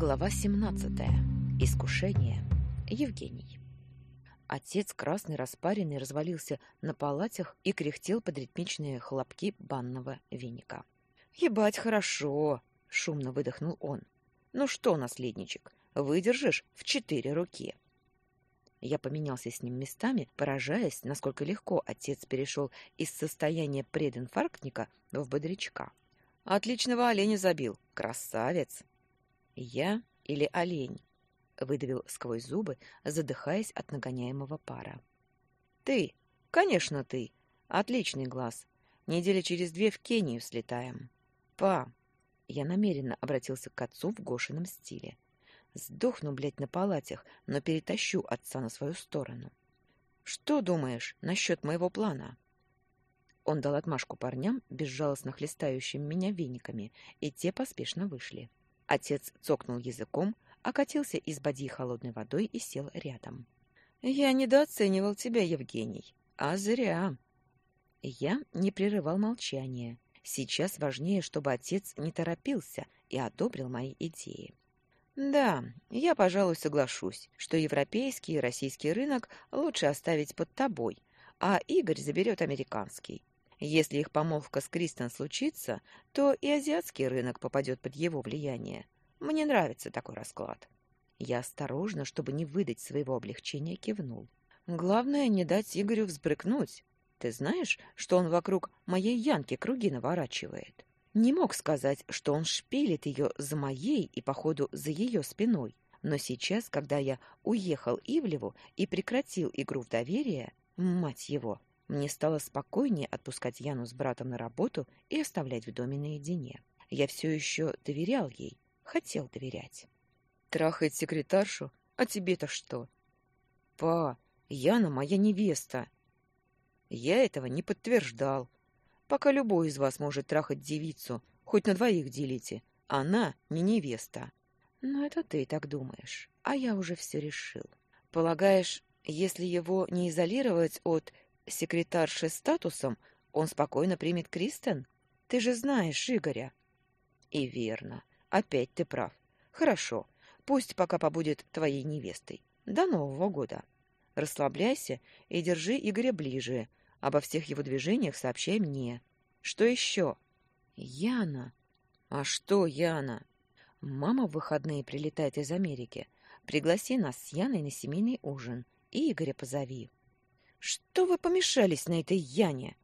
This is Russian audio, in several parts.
Глава 17. Искушение. Евгений. Отец красный распаренный развалился на палатях и кряхтел под ритмичные хлопки банного веника. «Ебать, хорошо!» — шумно выдохнул он. «Ну что, наследничек, выдержишь в четыре руки?» Я поменялся с ним местами, поражаясь, насколько легко отец перешел из состояния прединфарктника в бодрячка. «Отличного оленя забил! Красавец!» «Я или олень?» — выдавил сквозь зубы, задыхаясь от нагоняемого пара. «Ты! Конечно, ты! Отличный глаз! Недели через две в Кению слетаем!» «Па!» Я намеренно обратился к отцу в Гошином стиле. «Сдохну, блядь, на палатях, но перетащу отца на свою сторону!» «Что думаешь насчет моего плана?» Он дал отмашку парням, безжалостно хлестающим меня вениками, и те поспешно вышли. Отец цокнул языком, окатился из бадьи холодной водой и сел рядом. «Я недооценивал тебя, Евгений. А зря». Я не прерывал молчания. Сейчас важнее, чтобы отец не торопился и одобрил мои идеи. Да, я, пожалуй, соглашусь, что европейский и российский рынок лучше оставить под тобой, а Игорь заберет американский. Если их помолвка с Кристен случится, то и азиатский рынок попадет под его влияние. Мне нравится такой расклад. Я осторожно, чтобы не выдать своего облегчения, кивнул. Главное, не дать Игорю взбрыкнуть. Ты знаешь, что он вокруг моей Янки круги наворачивает? Не мог сказать, что он шпилит ее за моей и, походу, за ее спиной. Но сейчас, когда я уехал Ивлеву и прекратил игру в доверие, мать его, мне стало спокойнее отпускать Яну с братом на работу и оставлять в доме наедине. Я все еще доверял ей, хотел доверять. Трахает секретаршу? А тебе-то что? Па, Яна моя невеста. Я этого не подтверждал. Пока любой из вас может трахать девицу, хоть на двоих делите, она не невеста. Но это ты так думаешь, а я уже все решил. Полагаешь, если его не изолировать от секретарши статусом, он спокойно примет Кристен? Ты же знаешь Игоря. И верно. Опять ты прав. Хорошо. Пусть пока побудет твоей невестой. До Нового года. Расслабляйся и держи Игоря ближе. Обо всех его движениях сообщай мне. Что еще? Яна. А что, Яна? Мама в выходные прилетает из Америки. Пригласи нас с Яной на семейный ужин. И Игоря позови. Что вы помешались на этой Яне?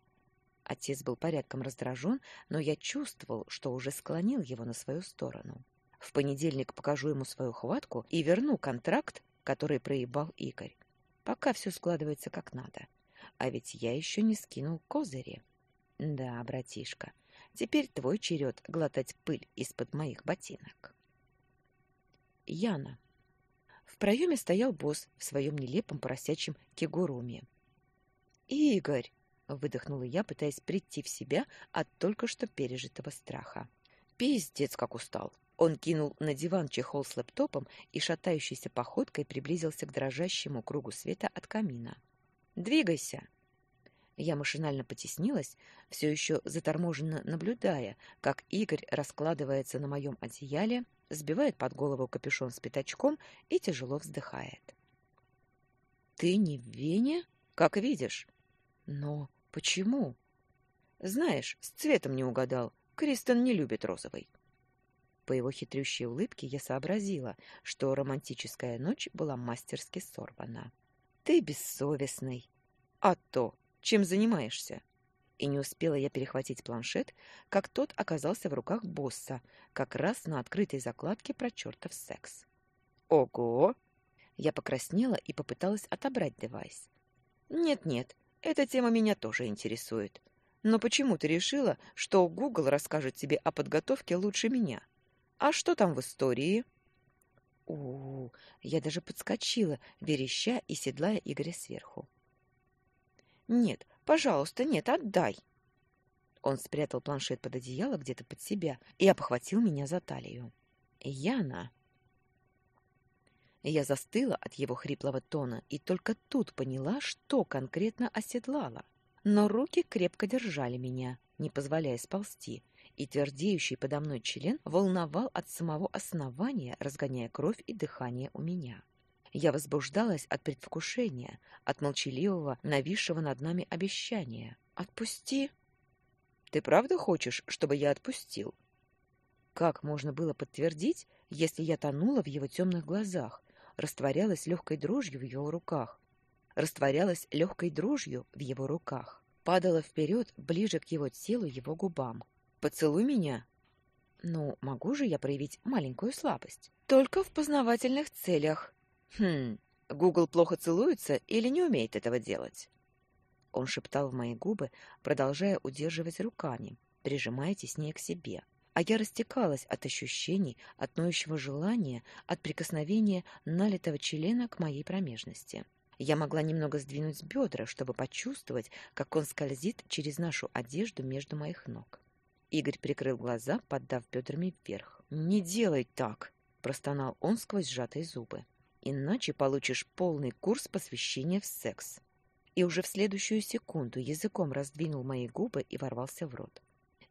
Отец был порядком раздражен, но я чувствовал, что уже склонил его на свою сторону. В понедельник покажу ему свою хватку и верну контракт, который проебал Игорь. Пока все складывается как надо. А ведь я еще не скинул козыри. Да, братишка, теперь твой черед глотать пыль из-под моих ботинок. Яна. В проеме стоял босс в своем нелепом поросячьем кигуруме. «Игорь!» — выдохнула я, пытаясь прийти в себя от только что пережитого страха. «Пиздец, как устал!» Он кинул на диван чехол с лэптопом и шатающейся походкой приблизился к дрожащему кругу света от камина. «Двигайся!» Я машинально потеснилась, все еще заторможенно наблюдая, как Игорь раскладывается на моем одеяле, сбивает под голову капюшон с пятачком и тяжело вздыхает. «Ты не в Вене? Как видишь!» Но почему? Знаешь, с цветом не угадал. Кристен не любит розовый. По его хитрющей улыбке я сообразила, что романтическая ночь была мастерски сорвана. Ты бессовестный. А то, чем занимаешься? И не успела я перехватить планшет, как тот оказался в руках босса, как раз на открытой закладке про чертов секс. Ого! Я покраснела и попыталась отобрать девайс. Нет-нет, эта тема меня тоже интересует. Но почему ты решила, что Google расскажет тебе о подготовке лучше меня? А что там в истории? У, -у, -у я даже подскочила, вереща и седлая Игоря сверху. Нет, пожалуйста, нет, отдай. Он спрятал планшет под одеяло где-то под себя и обхватил меня за талию. Яна, я застыла от его хриплого тона и только тут поняла, что конкретно оседлала. Но руки крепко держали меня, не позволяя сползти, и твердеющий подо мной член волновал от самого основания, разгоняя кровь и дыхание у меня. Я возбуждалась от предвкушения, от молчаливого, нависшего над нами обещания. «Отпусти!» «Ты правда хочешь, чтобы я отпустил?» Как можно было подтвердить, если я тонула в его темных глазах, растворялась легкой дрожью в его руках, растворялась легкой дрожью в его руках, падала вперед, ближе к его телу, его губам. «Поцелуй меня!» «Ну, могу же я проявить маленькую слабость?» «Только в познавательных целях». «Хм, Гугл плохо целуется или не умеет этого делать?» Он шептал в мои губы, продолжая удерживать руками, прижимая теснее к себе а я растекалась от ощущений, от ноющего желания, от прикосновения налитого члена к моей промежности. Я могла немного сдвинуть бедра, чтобы почувствовать, как он скользит через нашу одежду между моих ног. Игорь прикрыл глаза, поддав бедрами вверх. «Не делай так!» – простонал он сквозь сжатые зубы. «Иначе получишь полный курс посвящения в секс». И уже в следующую секунду языком раздвинул мои губы и ворвался в рот.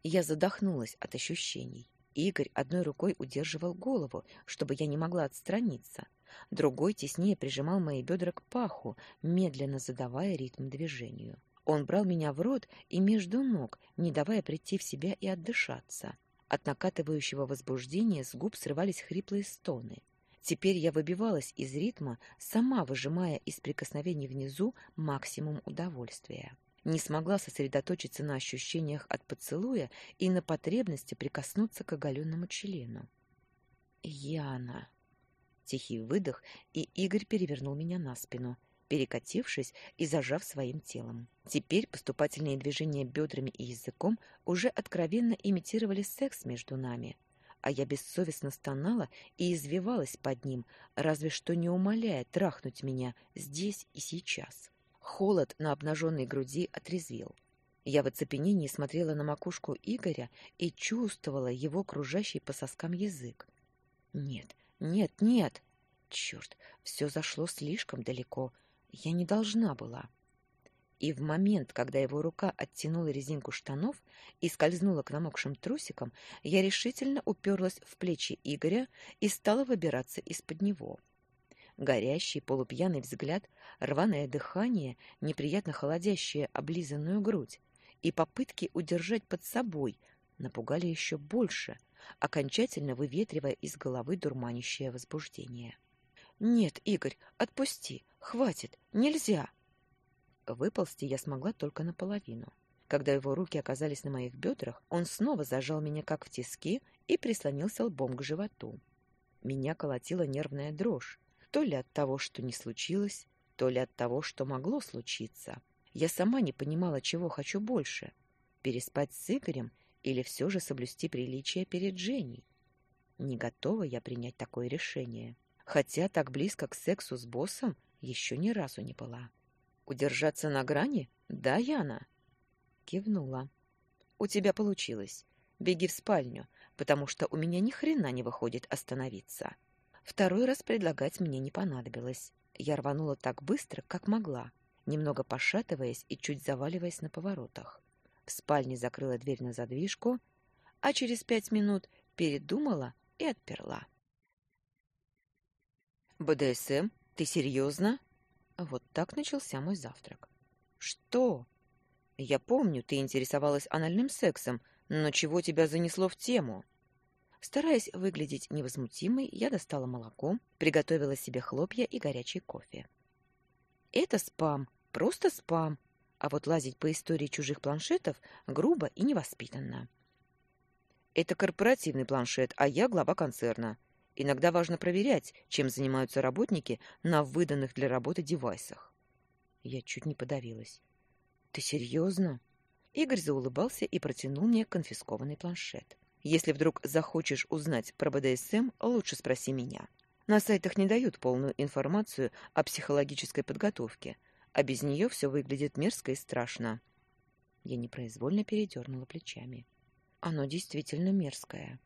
Я задохнулась от ощущений. Игорь одной рукой удерживал голову, чтобы я не могла отстраниться. Другой теснее прижимал мои бедра к паху, медленно задавая ритм движению. Он брал меня в рот и между ног, не давая прийти в себя и отдышаться. От накатывающего возбуждения с губ срывались хриплые стоны. Теперь я выбивалась из ритма, сама выжимая из прикосновений внизу максимум удовольствия не смогла сосредоточиться на ощущениях от поцелуя и на потребности прикоснуться к оголенному члену. «Яна!» Тихий выдох, и Игорь перевернул меня на спину, перекатившись и зажав своим телом. Теперь поступательные движения бедрами и языком уже откровенно имитировали секс между нами, а я бессовестно стонала и извивалась под ним, разве что не умоляя трахнуть меня здесь и сейчас. Холод на обнаженной груди отрезвил. Я в оцепенении смотрела на макушку Игоря и чувствовала его кружащий по соскам язык. Нет, нет, нет! Черт, все зашло слишком далеко. Я не должна была. И в момент, когда его рука оттянула резинку штанов и скользнула к намокшим трусикам, я решительно уперлась в плечи Игоря и стала выбираться из-под него. — горящий полупьяный взгляд, рваное дыхание, неприятно холодящее облизанную грудь и попытки удержать под собой напугали еще больше, окончательно выветривая из головы дурманящее возбуждение. «Нет, Игорь, отпусти! Хватит! Нельзя!» Выползти я смогла только наполовину. Когда его руки оказались на моих бедрах, он снова зажал меня как в тиски и прислонился лбом к животу. Меня колотила нервная дрожь, то ли от того, что не случилось, то ли от того, что могло случиться. Я сама не понимала, чего хочу больше — переспать с Игорем или все же соблюсти приличие перед Женей. Не готова я принять такое решение, хотя так близко к сексу с боссом еще ни разу не была. Удержаться на грани? Да, Яна? Кивнула. У тебя получилось. Беги в спальню, потому что у меня ни хрена не выходит остановиться. Второй раз предлагать мне не понадобилось. Я рванула так быстро, как могла, немного пошатываясь и чуть заваливаясь на поворотах. В спальне закрыла дверь на задвижку, а через пять минут передумала и отперла. «БДСМ? Ты серьезно?» Вот так начался мой завтрак. «Что?» «Я помню, ты интересовалась анальным сексом, но чего тебя занесло в тему?» Стараясь выглядеть невозмутимой, я достала молоко, приготовила себе хлопья и горячий кофе. Это спам, просто спам. А вот лазить по истории чужих планшетов грубо и невоспитанно. Это корпоративный планшет, а я глава концерна. Иногда важно проверять, чем занимаются работники на выданных для работы девайсах. Я чуть не подавилась. Ты серьезно? Игорь заулыбался и протянул мне конфискованный планшет. Если вдруг захочешь узнать про БДСМ, лучше спроси меня. На сайтах не дают полную информацию о психологической подготовке, а без нее все выглядит мерзко и страшно. Я непроизвольно передернула плечами. Оно действительно мерзкое.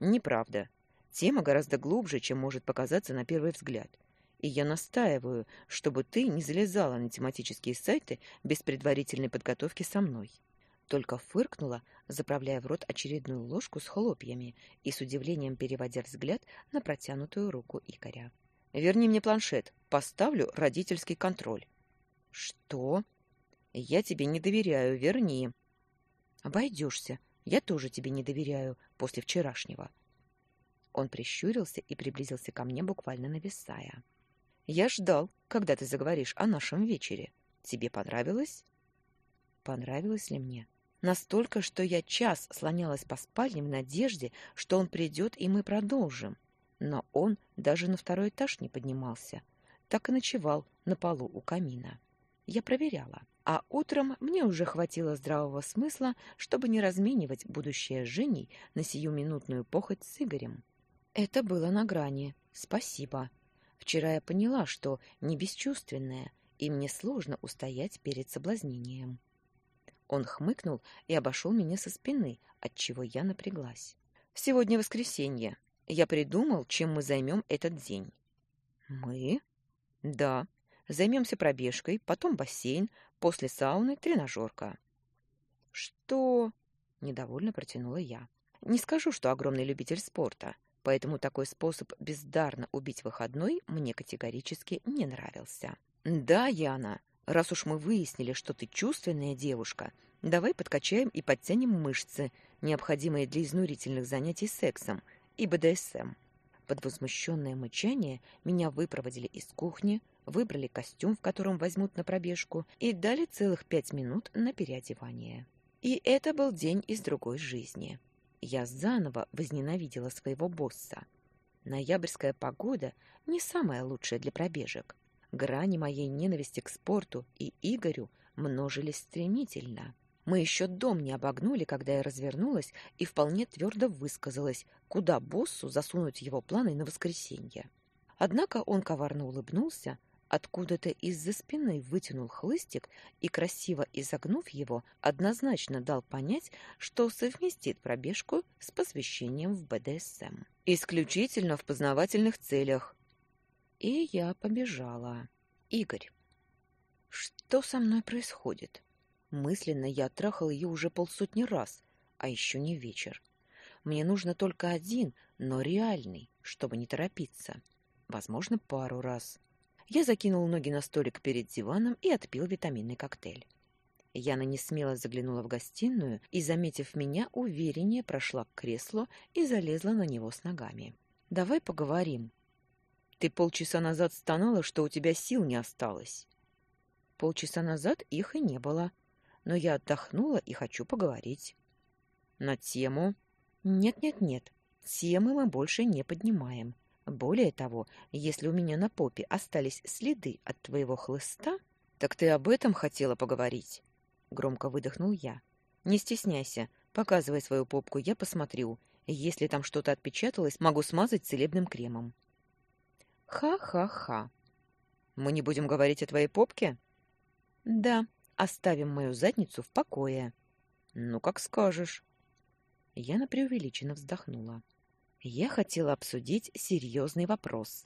Неправда. Тема гораздо глубже, чем может показаться на первый взгляд. И я настаиваю, чтобы ты не залезала на тематические сайты без предварительной подготовки со мной. Только фыркнула, заправляя в рот очередную ложку с хлопьями и с удивлением переводя взгляд на протянутую руку Игоря. «Верни мне планшет. Поставлю родительский контроль». «Что?» «Я тебе не доверяю. Верни». «Обойдешься. Я тоже тебе не доверяю после вчерашнего». Он прищурился и приблизился ко мне, буквально нависая. «Я ждал, когда ты заговоришь о нашем вечере. Тебе понравилось?» «Понравилось ли мне?» Настолько, что я час слонялась по спальне в надежде, что он придет, и мы продолжим. Но он даже на второй этаж не поднимался. Так и ночевал на полу у камина. Я проверяла. А утром мне уже хватило здравого смысла, чтобы не разменивать будущее Женей на сиюминутную похоть с Игорем. Это было на грани. Спасибо. Вчера я поняла, что не бесчувственная, и мне сложно устоять перед соблазнением. Он хмыкнул и обошел меня со спины, отчего я напряглась. «Сегодня воскресенье. Я придумал, чем мы займем этот день». «Мы?» «Да. Займемся пробежкой, потом бассейн, после сауны тренажерка». «Что?» — недовольно протянула я. «Не скажу, что огромный любитель спорта, поэтому такой способ бездарно убить выходной мне категорически не нравился». «Да, Яна, Раз уж мы выяснили, что ты чувственная девушка, давай подкачаем и подтянем мышцы, необходимые для изнурительных занятий сексом и БДСМ. Под возмущенное мычание меня выпроводили из кухни, выбрали костюм, в котором возьмут на пробежку, и дали целых пять минут на переодевание. И это был день из другой жизни. Я заново возненавидела своего босса. Ноябрьская погода не самая лучшая для пробежек. Грани моей ненависти к спорту и Игорю множились стремительно. Мы еще дом не обогнули, когда я развернулась и вполне твердо высказалась, куда боссу засунуть его планы на воскресенье. Однако он коварно улыбнулся, откуда-то из-за спины вытянул хлыстик и, красиво изогнув его, однозначно дал понять, что совместит пробежку с посвящением в БДСМ. «Исключительно в познавательных целях», и я побежала. Игорь. Что со мной происходит? Мысленно я трахал ее уже полсотни раз, а еще не вечер. Мне нужно только один, но реальный, чтобы не торопиться. Возможно, пару раз. Я закинул ноги на столик перед диваном и отпил витаминный коктейль. Яна несмело заглянула в гостиную и, заметив меня, увереннее прошла к креслу и залезла на него с ногами. «Давай поговорим», ты полчаса назад стонала, что у тебя сил не осталось. Полчаса назад их и не было. Но я отдохнула и хочу поговорить. На тему? Нет-нет-нет, темы мы больше не поднимаем. Более того, если у меня на попе остались следы от твоего хлыста, так ты об этом хотела поговорить. Громко выдохнул я. Не стесняйся, показывай свою попку, я посмотрю. Если там что-то отпечаталось, могу смазать целебным кремом. Ха-ха-ха. Мы не будем говорить о твоей попке? Да, оставим мою задницу в покое. Ну, как скажешь. Яна преувеличенно вздохнула. Я хотела обсудить серьезный вопрос.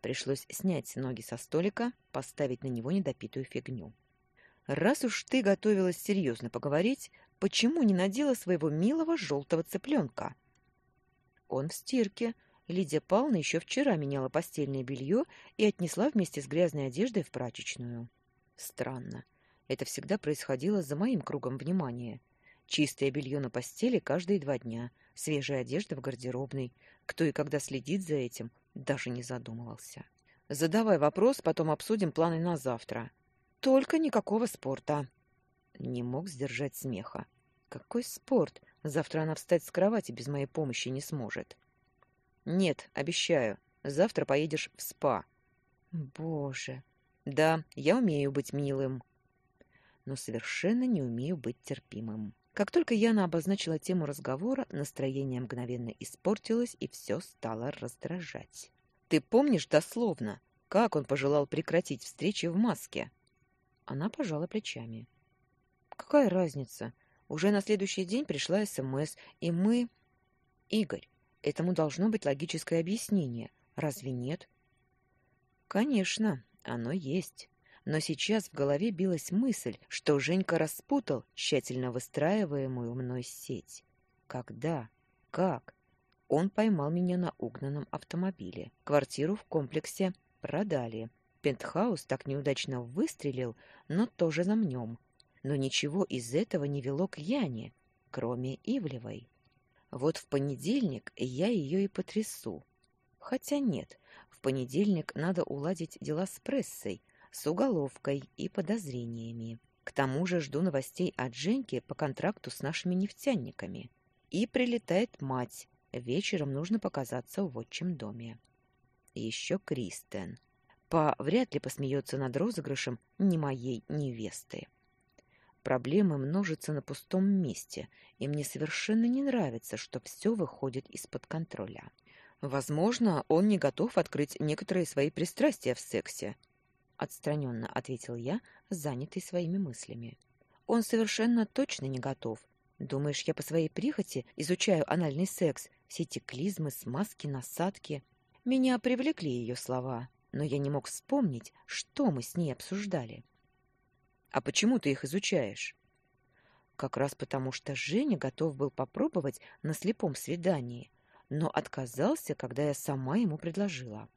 Пришлось снять ноги со столика, поставить на него недопитую фигню. Раз уж ты готовилась серьезно поговорить, почему не надела своего милого желтого цыпленка? Он в стирке, Лидия Павловна еще вчера меняла постельное белье и отнесла вместе с грязной одеждой в прачечную. Странно. Это всегда происходило за моим кругом внимания. Чистое белье на постели каждые два дня, свежая одежда в гардеробной. Кто и когда следит за этим, даже не задумывался. Задавай вопрос, потом обсудим планы на завтра. Только никакого спорта. Не мог сдержать смеха. Какой спорт? Завтра она встать с кровати без моей помощи не сможет. Нет, обещаю. Завтра поедешь в спа. Боже. Да, я умею быть милым, но совершенно не умею быть терпимым. Как только Яна обозначила тему разговора, настроение мгновенно испортилось, и все стало раздражать. Ты помнишь дословно, как он пожелал прекратить встречи в маске? Она пожала плечами. Какая разница? Уже на следующий день пришла СМС, и мы... Игорь, Этому должно быть логическое объяснение. Разве нет? Конечно, оно есть. но сейчас в голове билась мысль, что Женька распутал тщательно выстраиваемую мной сеть. Когда? Как? Он поймал меня на угнанном автомобиле. Квартиру в комплексе продали. Пентхаус так неудачно выстрелил, но тоже замнем. Но ничего из этого не вело к Яне, кроме Ивлевой. Вот в понедельник я ее и потрясу. Хотя нет, в понедельник надо уладить дела с прессой, с уголовкой и подозрениями. К тому же жду новостей от Женьки по контракту с нашими нефтяниками. И прилетает мать. Вечером нужно показаться в отчим доме. Еще Кристен. Па вряд ли посмеется над розыгрышем ни моей невесты. Проблемы множатся на пустом месте, и мне совершенно не нравится, что все выходит из-под контроля. Возможно, он не готов открыть некоторые свои пристрастия в сексе, отстраненно ответил я, занятый своими мыслями. Он совершенно точно не готов. Думаешь, я по своей прихоти изучаю анальный секс, все эти клизмы, смазки, насадки? Меня привлекли ее слова, но я не мог вспомнить, что мы с ней обсуждали. А почему ты их изучаешь? Как раз потому, что Женя готов был попробовать на слепом свидании, но отказался, когда я сама ему предложила.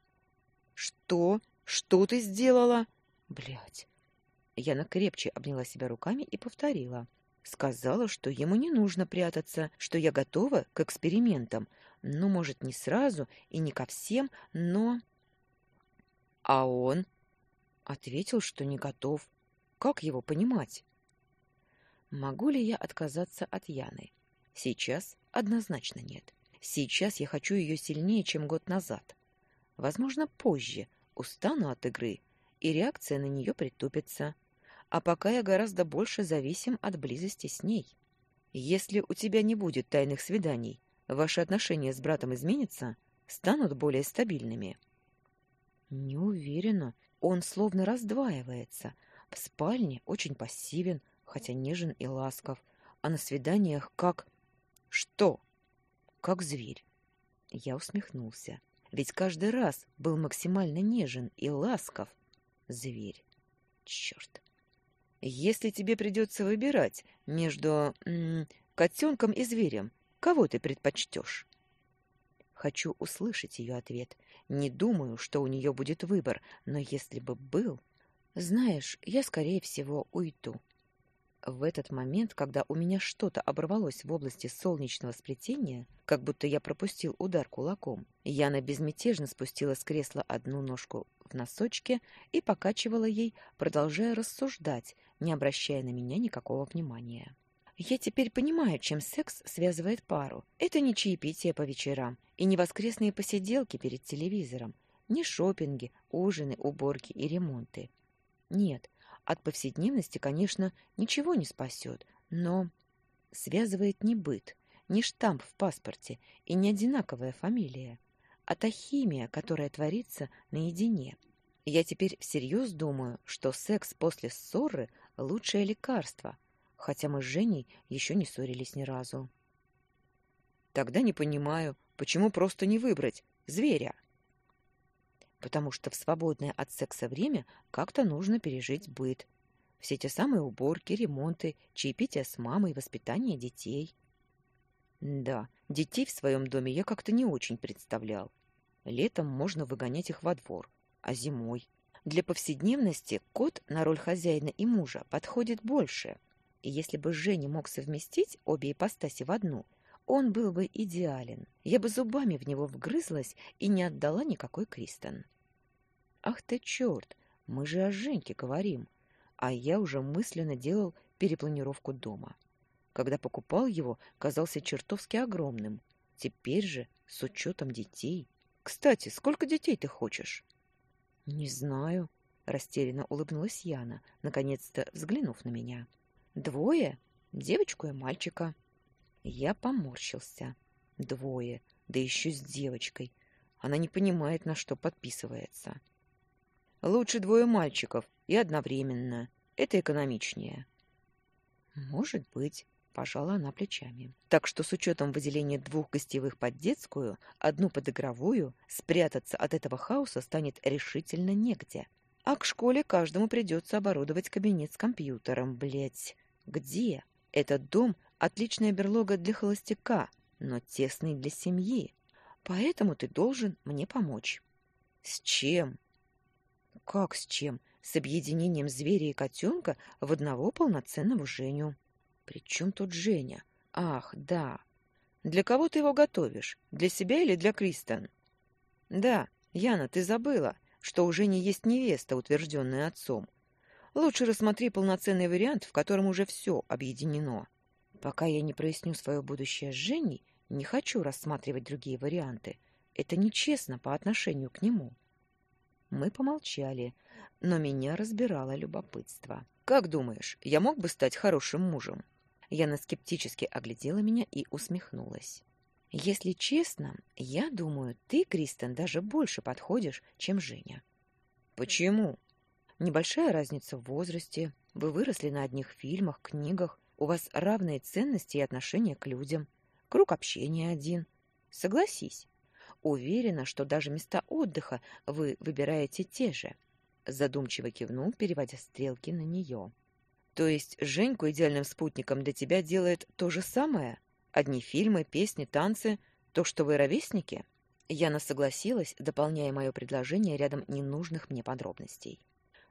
Что? Что ты сделала? Блядь. Яна крепче обняла себя руками и повторила. Сказала, что ему не нужно прятаться, что я готова к экспериментам. Ну, может, не сразу и не ко всем, но... А он? Ответил, что не готов. Как его понимать? Могу ли я отказаться от Яны? Сейчас однозначно нет. Сейчас я хочу ее сильнее, чем год назад. Возможно, позже устану от игры, и реакция на нее притупится. А пока я гораздо больше зависим от близости с ней. Если у тебя не будет тайных свиданий, ваши отношения с братом изменятся, станут более стабильными. Не уверена. Он словно раздваивается — в спальне очень пассивен, хотя нежен и ласков, а на свиданиях как... Что? Как зверь. Я усмехнулся. Ведь каждый раз был максимально нежен и ласков. Зверь. Черт. Если тебе придется выбирать между котенком и зверем, кого ты предпочтешь? Хочу услышать ее ответ. Не думаю, что у нее будет выбор, но если бы был, знаешь, я, скорее всего, уйду. В этот момент, когда у меня что-то оборвалось в области солнечного сплетения, как будто я пропустил удар кулаком, Яна безмятежно спустила с кресла одну ножку в носочке и покачивала ей, продолжая рассуждать, не обращая на меня никакого внимания. Я теперь понимаю, чем секс связывает пару. Это не чаепитие по вечерам и не воскресные посиделки перед телевизором, не шопинги, ужины, уборки и ремонты. Нет, от повседневности, конечно, ничего не спасет, но связывает не быт, не штамп в паспорте и не одинаковая фамилия, а та химия, которая творится наедине. Я теперь всерьез думаю, что секс после ссоры – лучшее лекарство, хотя мы с Женей еще не ссорились ни разу. Тогда не понимаю, почему просто не выбрать зверя? Потому что в свободное от секса время как-то нужно пережить быт. Все те самые уборки, ремонты, чаепитие с мамой, воспитание детей. Да, детей в своем доме я как-то не очень представлял. Летом можно выгонять их во двор, а зимой... Для повседневности кот на роль хозяина и мужа подходит больше. И если бы Женя мог совместить обе ипостаси в одну, он был бы идеален. Я бы зубами в него вгрызлась и не отдала никакой Кристен. Ах ты черт, мы же о Женьке говорим. А я уже мысленно делал перепланировку дома. Когда покупал его, казался чертовски огромным. Теперь же, с учетом детей... Кстати, сколько детей ты хочешь? Не знаю, растерянно улыбнулась Яна, наконец-то взглянув на меня. Двое? Девочку и мальчика. Я поморщился. Двое, да еще с девочкой. Она не понимает, на что подписывается. Лучше двое мальчиков и одновременно. Это экономичнее. Может быть, пожала она плечами. Так что с учетом выделения двух гостевых под детскую, одну под игровую, спрятаться от этого хаоса станет решительно негде. А к школе каждому придется оборудовать кабинет с компьютером, блядь. Где? Этот дом — отличная берлога для холостяка, но тесный для семьи. Поэтому ты должен мне помочь. С чем? Как с чем? С объединением зверя и котенка в одного полноценного Женю. Причем тут Женя? Ах, да. Для кого ты его готовишь? Для себя или для Кристен? Да, Яна, ты забыла, что у Жени есть невеста, утвержденная отцом. Лучше рассмотри полноценный вариант, в котором уже все объединено. Пока я не проясню свое будущее с Женей, не хочу рассматривать другие варианты. Это нечестно по отношению к нему. Мы помолчали, но меня разбирало любопытство. «Как думаешь, я мог бы стать хорошим мужем?» Яна скептически оглядела меня и усмехнулась. «Если честно, я думаю, ты, Кристен, даже больше подходишь, чем Женя». «Почему?» «Небольшая разница в возрасте. Вы выросли на одних фильмах, книгах. У вас равные ценности и отношения к людям. Круг общения один. Согласись. Уверена, что даже места отдыха вы выбираете те же. Задумчиво кивнул, переводя стрелки на нее. То есть Женьку идеальным спутником для тебя делает то же самое? Одни фильмы, песни, танцы, то, что вы ровесники? Яна согласилась, дополняя мое предложение рядом ненужных мне подробностей.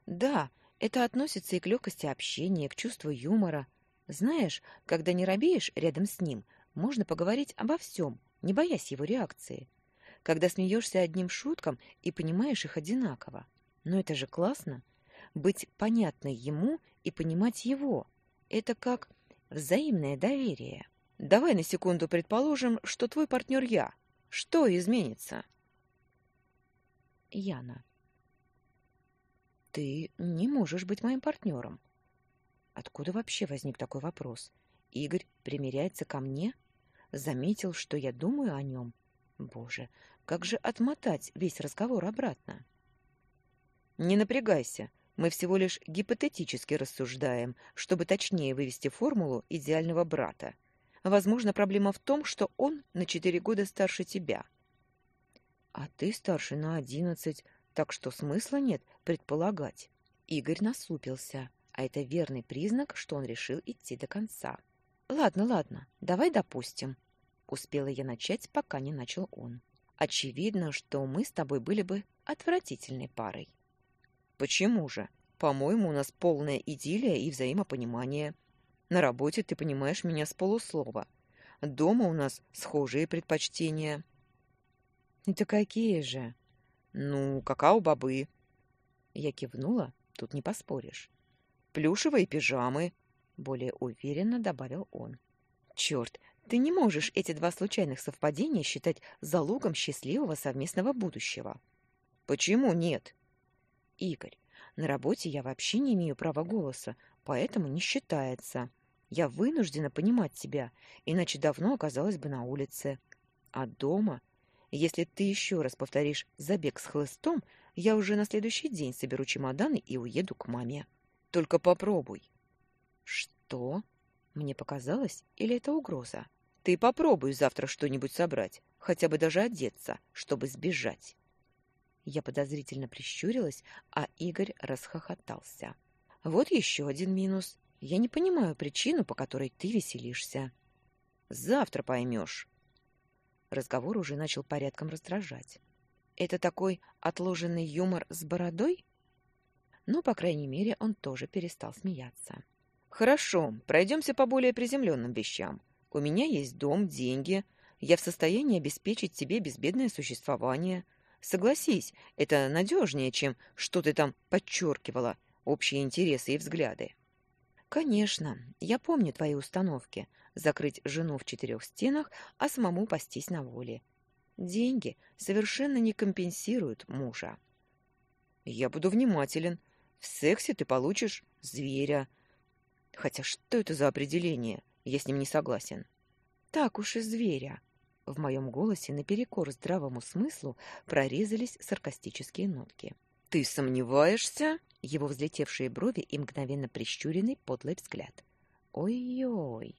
Да, это относится и к легкости общения, к чувству юмора. Знаешь, когда не робеешь рядом с ним, можно поговорить обо всем, не боясь его реакции. Когда смеешься одним шуткам и понимаешь их одинаково. Но это же классно. Быть понятной ему и понимать его. Это как взаимное доверие. Давай на секунду предположим, что твой партнер я. Что изменится? Яна. Ты не можешь быть моим партнером. Откуда вообще возник такой вопрос? Игорь примиряется ко мне? заметил, что я думаю о нем. Боже, как же отмотать весь разговор обратно? Не напрягайся, мы всего лишь гипотетически рассуждаем, чтобы точнее вывести формулу идеального брата. Возможно, проблема в том, что он на четыре года старше тебя. А ты старше на одиннадцать, так что смысла нет предполагать. Игорь насупился, а это верный признак, что он решил идти до конца. Ладно, ладно, давай допустим. Успела я начать, пока не начал он. Очевидно, что мы с тобой были бы отвратительной парой. Почему же? По-моему, у нас полная идиллия и взаимопонимание. На работе ты понимаешь меня с полуслова. Дома у нас схожие предпочтения. Это какие же? Ну, какао-бобы. Я кивнула, тут не поспоришь. Плюшевые пижамы, более уверенно добавил он. Черт, ты не можешь эти два случайных совпадения считать залогом счастливого совместного будущего. Почему нет? Игорь, на работе я вообще не имею права голоса, поэтому не считается. Я вынуждена понимать тебя, иначе давно оказалась бы на улице. А дома, если ты еще раз повторишь забег с хлыстом, я уже на следующий день соберу чемоданы и уеду к маме. Только попробуй. Что? Мне показалось, или это угроза? Ты попробуй завтра что-нибудь собрать, хотя бы даже одеться, чтобы сбежать. Я подозрительно прищурилась, а Игорь расхохотался. Вот еще один минус. Я не понимаю причину, по которой ты веселишься. Завтра поймешь. Разговор уже начал порядком раздражать. Это такой отложенный юмор с бородой? Ну, по крайней мере, он тоже перестал смеяться. Хорошо, пройдемся по более приземленным вещам. У меня есть дом, деньги. Я в состоянии обеспечить тебе безбедное существование. Согласись, это надежнее, чем что ты там подчеркивала, общие интересы и взгляды. Конечно, я помню твои установки. Закрыть жену в четырех стенах, а самому пастись на воле. Деньги совершенно не компенсируют мужа. Я буду внимателен. В сексе ты получишь зверя. Хотя что это за определение? — я с ним не согласен. Так уж и зверя. В моем голосе наперекор здравому смыслу прорезались саркастические нотки. Ты сомневаешься? Его взлетевшие брови и мгновенно прищуренный подлый взгляд. Ой-ой.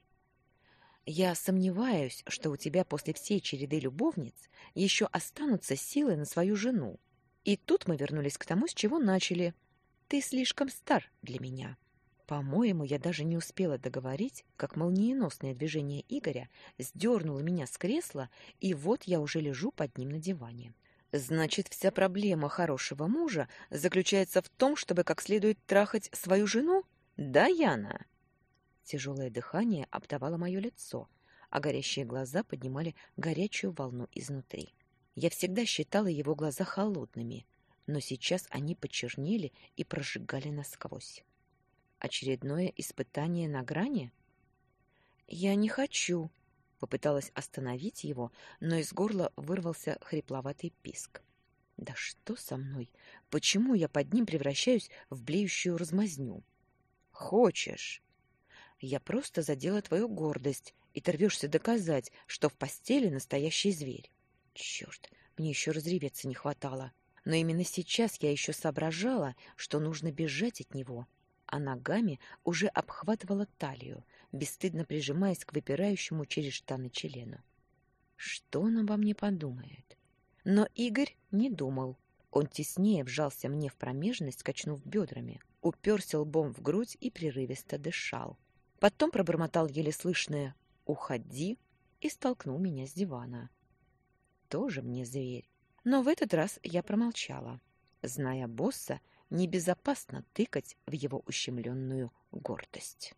Я сомневаюсь, что у тебя после всей череды любовниц еще останутся силы на свою жену. И тут мы вернулись к тому, с чего начали. Ты слишком стар для меня. По-моему, я даже не успела договорить, как молниеносное движение Игоря сдернуло меня с кресла, и вот я уже лежу под ним на диване. Значит, вся проблема хорошего мужа заключается в том, чтобы как следует трахать свою жену? Да, Яна? Тяжелое дыхание обдавало мое лицо, а горящие глаза поднимали горячую волну изнутри. Я всегда считала его глаза холодными, но сейчас они почернели и прожигали насквозь. Очередное испытание на грани? Я не хочу, попыталась остановить его, но из горла вырвался хрипловатый писк. Да что со мной? Почему я под ним превращаюсь в блеющую размазню? Хочешь? Я просто задела твою гордость, и ты доказать, что в постели настоящий зверь. Черт, мне еще разреветься не хватало. Но именно сейчас я еще соображала, что нужно бежать от него, а ногами уже обхватывала талию, бесстыдно прижимаясь к выпирающему через штаны члену. Что он обо мне подумает? Но Игорь не думал. Он теснее вжался мне в промежность, качнув бедрами, уперся лбом в грудь и прерывисто дышал. Потом пробормотал еле слышное «Уходи!» и столкнул меня с дивана. Тоже мне зверь. Но в этот раз я промолчала. Зная босса, небезопасно тыкать в его ущемленную гордость.